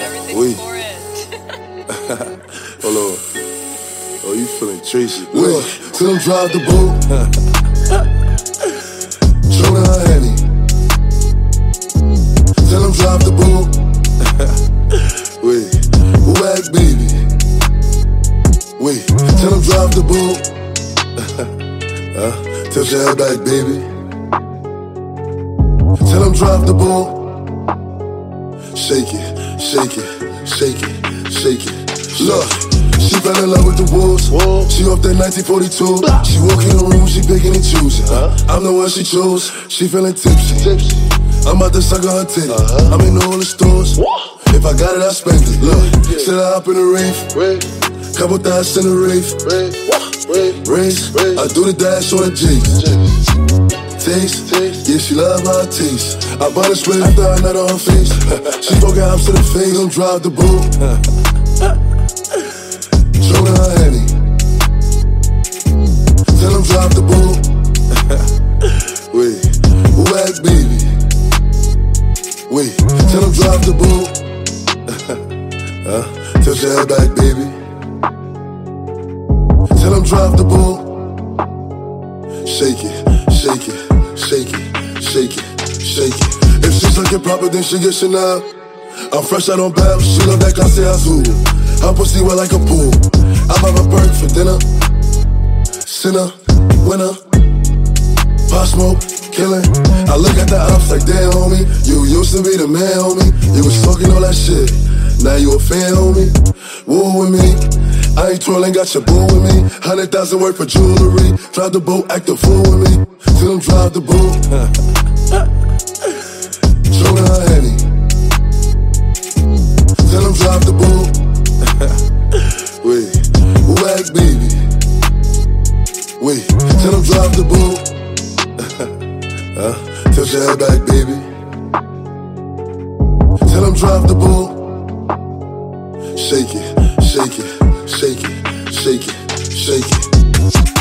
Everything Wait. for it. Hold on. Oh, you feeling Tracy? Wait, till them drive the boat. Show her Henny. Tell them drive the boat. Wait, Whack baby. Wait, tell them drive the boat. huh? Tell your head back, baby. Tell them drive the boat. Shake it, shake it, shake it, shake it. Look, she fell in love with the wolves. She off that 1942. She walk in the room, she picking and choosing. I'm the one she chose. She feeling tipsy. tipsy. I'm about to suck on her titty. I'm in all the stores. If I got it, I spend it. Look, sit I hop in the rave. Couple thousand in the rave. Race, I do the dash on the J's. Taste, yeah, she love my taste. I bought a split I nut on face. she broke house to the face, don't drive the boat. Show her Henny. Tell him drive the boat. wait, Whack baby. Wait, tell him drive the boat. huh? Tell your head back, baby. Tell him drive the boat. Shake it, shake it, shake it, shake it, shake it. If she's looking proper, then she get Chanel. I'm fresh out on bail, she love that classy. Her pussy wet like a pool. I buy my bird for dinner. Sinner, winner. Pop smoke, killing. I look at the ops like, damn, homie. You used to be the man, homie. You was talking all that shit. Now you a fan, homie. Woo with me. I ain't trolling, got your boo with me. Hundred thousand worth for jewelry. Drive the boat, act a fool with me. Till them drive the boat. tell them drive the boat. huh? Tell your head back, baby. Tell them drive the boat. Shake it, shake it, shake it, shake it, shake it.